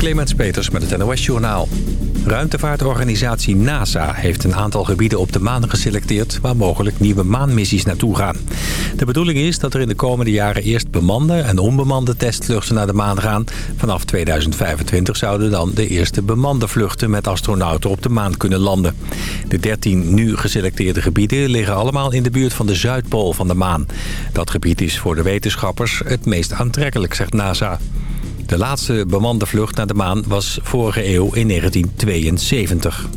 Clemens Peters met het NOS Journaal. Ruimtevaartorganisatie NASA heeft een aantal gebieden op de maan geselecteerd... waar mogelijk nieuwe maanmissies naartoe gaan. De bedoeling is dat er in de komende jaren eerst bemande en onbemande testvluchten naar de maan gaan. Vanaf 2025 zouden dan de eerste bemande vluchten met astronauten op de maan kunnen landen. De 13 nu geselecteerde gebieden liggen allemaal in de buurt van de Zuidpool van de maan. Dat gebied is voor de wetenschappers het meest aantrekkelijk, zegt NASA. De laatste bemande vlucht naar de maan was vorige eeuw in 1972.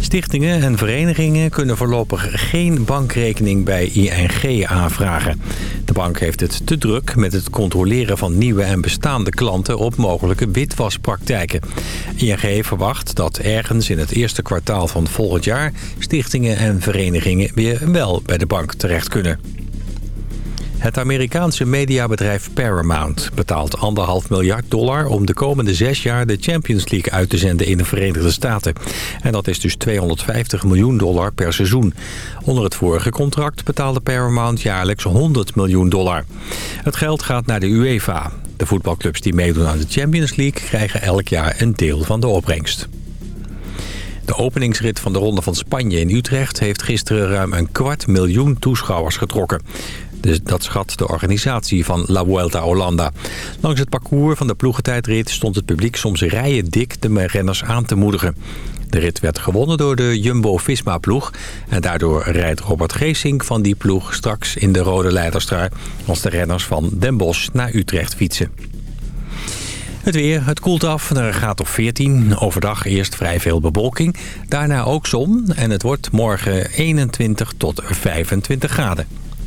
Stichtingen en verenigingen kunnen voorlopig geen bankrekening bij ING aanvragen. De bank heeft het te druk met het controleren van nieuwe en bestaande klanten op mogelijke witwaspraktijken. ING verwacht dat ergens in het eerste kwartaal van volgend jaar stichtingen en verenigingen weer wel bij de bank terecht kunnen. Het Amerikaanse mediabedrijf Paramount betaalt anderhalf miljard dollar... om de komende zes jaar de Champions League uit te zenden in de Verenigde Staten. En dat is dus 250 miljoen dollar per seizoen. Onder het vorige contract betaalde Paramount jaarlijks 100 miljoen dollar. Het geld gaat naar de UEFA. De voetbalclubs die meedoen aan de Champions League... krijgen elk jaar een deel van de opbrengst. De openingsrit van de Ronde van Spanje in Utrecht heeft gisteren ruim een kwart miljoen toeschouwers getrokken. Dus dat schat de organisatie van La Vuelta Holanda. Langs het parcours van de ploegentijdrit stond het publiek soms rijen dik de renners aan te moedigen. De rit werd gewonnen door de Jumbo-Visma-ploeg. En daardoor rijdt Robert Geesink van die ploeg straks in de rode leiderstrui... als de renners van Den Bosch naar Utrecht fietsen. Het weer, het koelt af naar een graad of 14. Overdag eerst vrij veel bewolking. Daarna ook zon en het wordt morgen 21 tot 25 graden.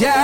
yeah.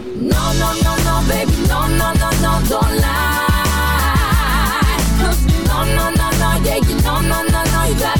No, no, no, no, baby, no, no, no, no, don't lie. Cause No, no, no, no, yeah, you no, no, no, no, you got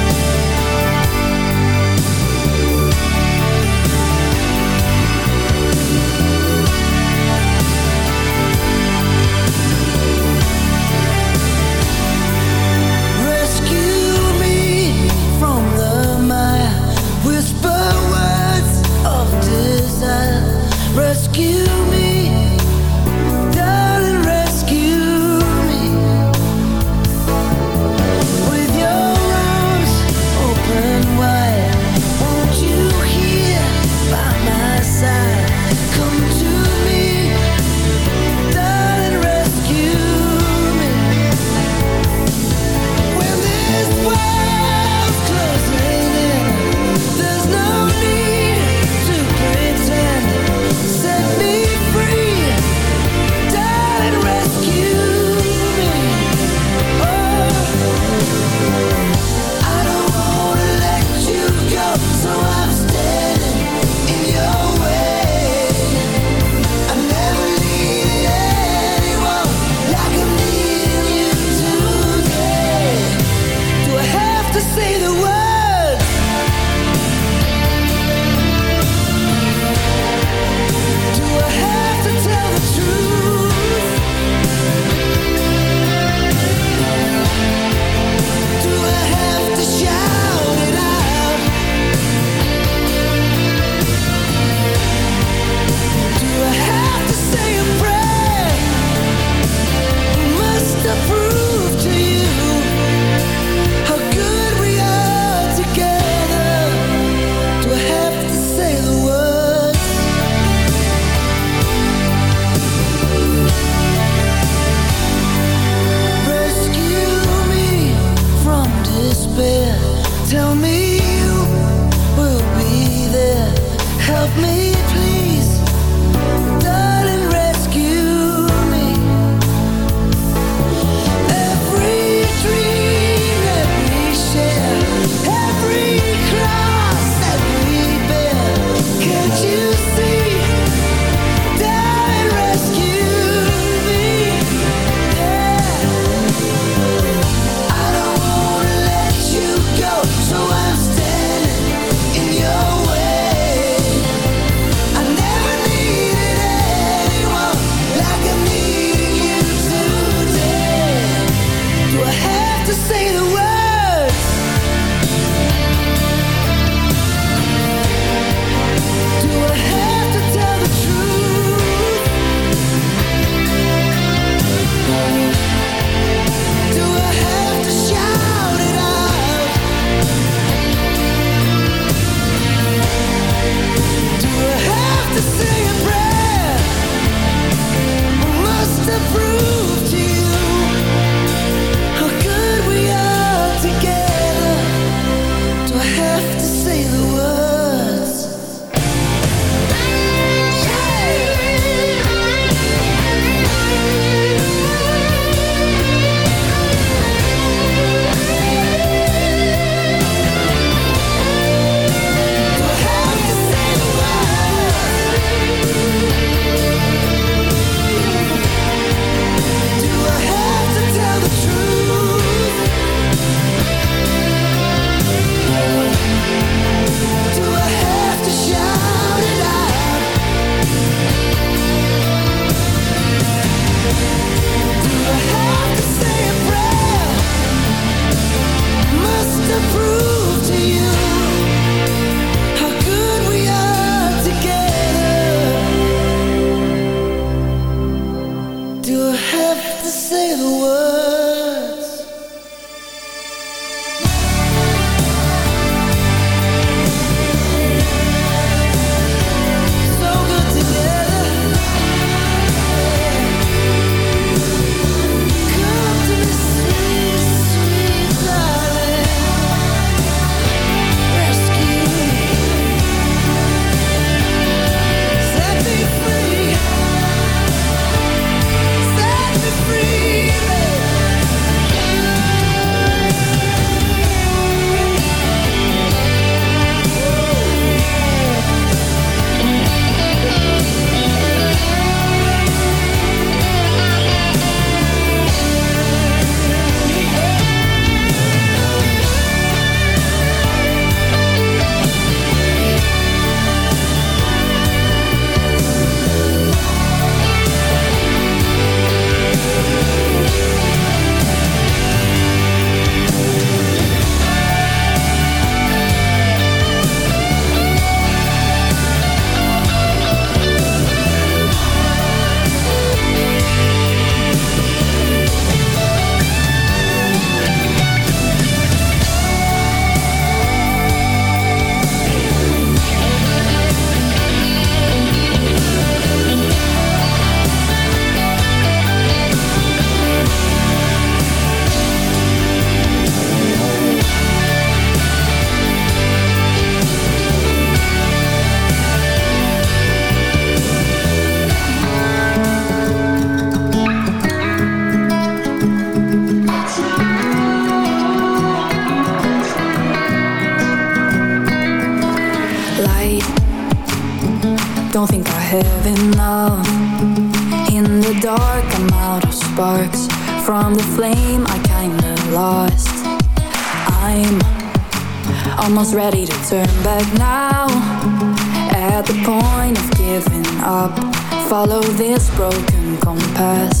turn back now. At the point of giving up Follow this broken compass.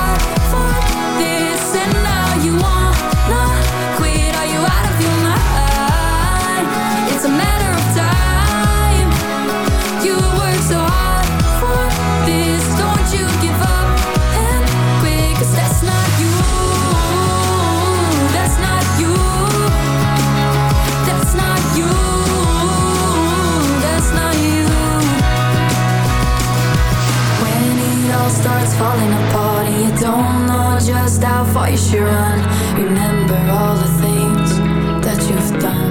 falling apart and you don't know just how far you should run. Remember all the things that you've done.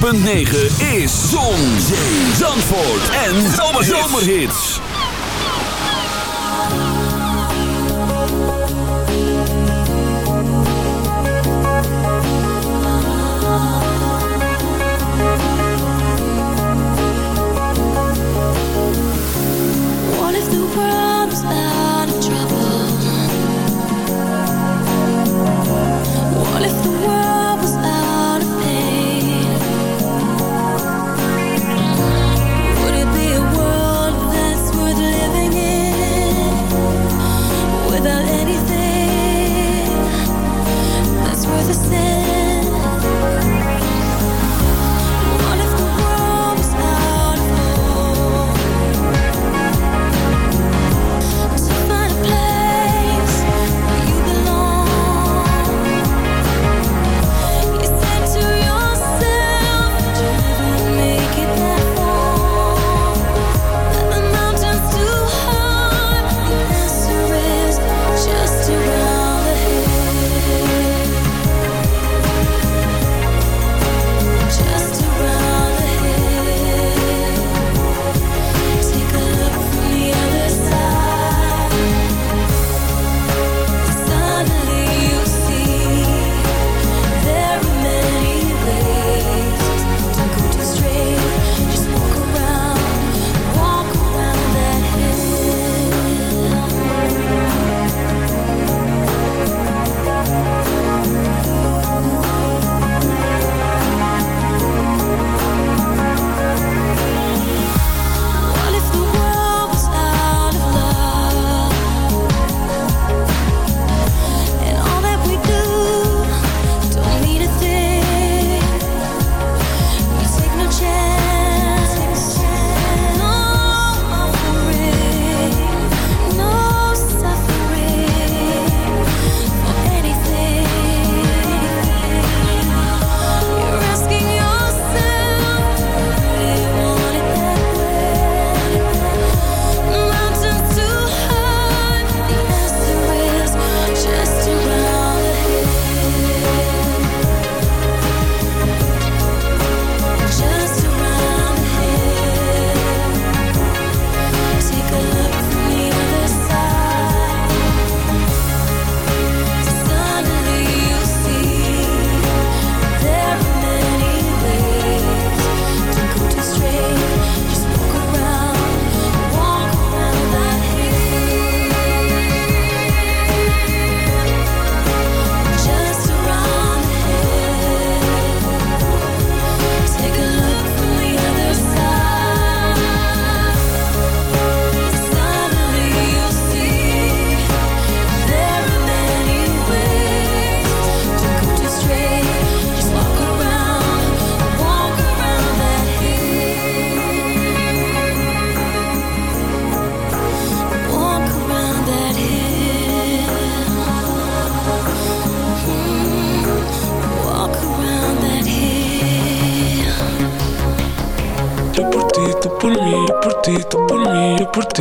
106.9 is Zon, Zandvoort en Zomerhits. What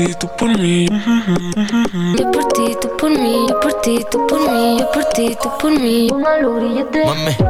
ti, tú por mí. Yo por ti, tú por mí, yo por ti, tú por mí, yo por ti, tú por mí. Mami.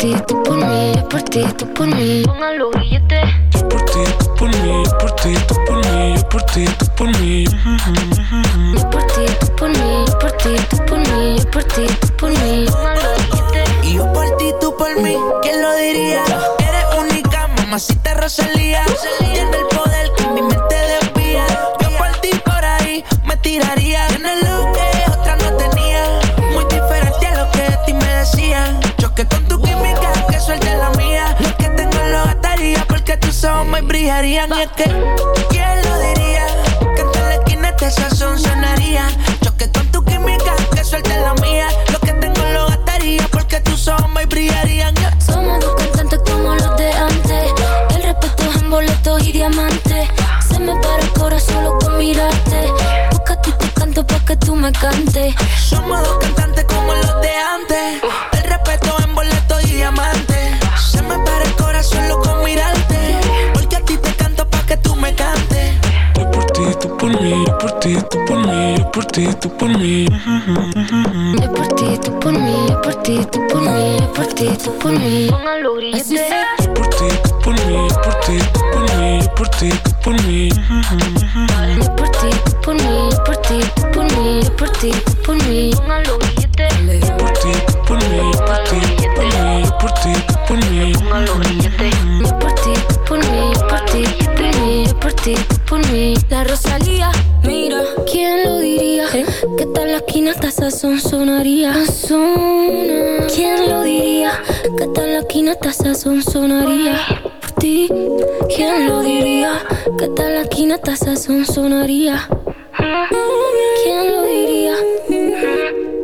Ti, tú por mí, yo por ti, tú por mí. Pongan los billetes. Yo por ti, tú por mí, yo por ti, tú por mí, yo por ti, tú por mí. Yo por ti, tú por mí, yo por ti, tú por mí, yo por ti, tú por mí. Pongan los billetes. Y yo por ti, tú por mí, ¿quién lo diría? Eres única, mamacita Rosalía. Tiene el poder que mi mente desvía. Yo por ti por ahí me tiraría. Tienes lo que tus ojos me brillarían. Y es que, ¿quién lo diría? Que en la esquina este sazón sonaría. Choque con tu química, que suelte la mía. Lo que tengo lo gastaría porque tus ojos me brillarían. Somos dos cantantes como los de antes. El respeto es en boletos y diamantes. Se me para el corazón solo con mirarte. Porque a ti te canto pa' que tú me cantes. Somos dos cantantes como los de antes. Por ti, tú por mí. Yo por ti, tú por mí, yo por ti, tú por mí, yo por ti, tú por mí. Pongan los grilletes. Yo por ti, tú por mí, yo por ti, tú por mí, yo por ti, tú por mí. Yo por ti, tú por mí, yo por ti, tú por mí, yo por ti, tú por mí. Pongan los billetes. Yo por ti, tú por mí, yo por ti, tú por mí, yo por ti, tú por mí. Pongan los billetes. Yo por ti, tú por mí, yo por ti, tú por mí, yo por ti, tú por mí. La Rosalía, ¿quién lo diría? Que tal la esquina hasta sazón sonaría. Sazona. ¿Quién lo diría? Que tal la esquina hasta sazón sonaría. Por ti, ¿quién lo diría? Que tal la esquina hasta sazón sonaría. ¿Quién lo diría?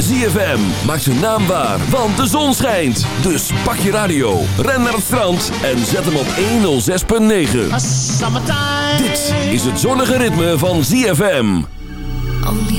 ZFM maakt zijn naam waar, want de zon schijnt. Dus pak je radio, ren naar het strand en zet hem op 106.9. Dit is het zonnige ritme van ZFM. Only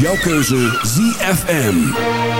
jouw keuze ZFM.